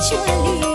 Trên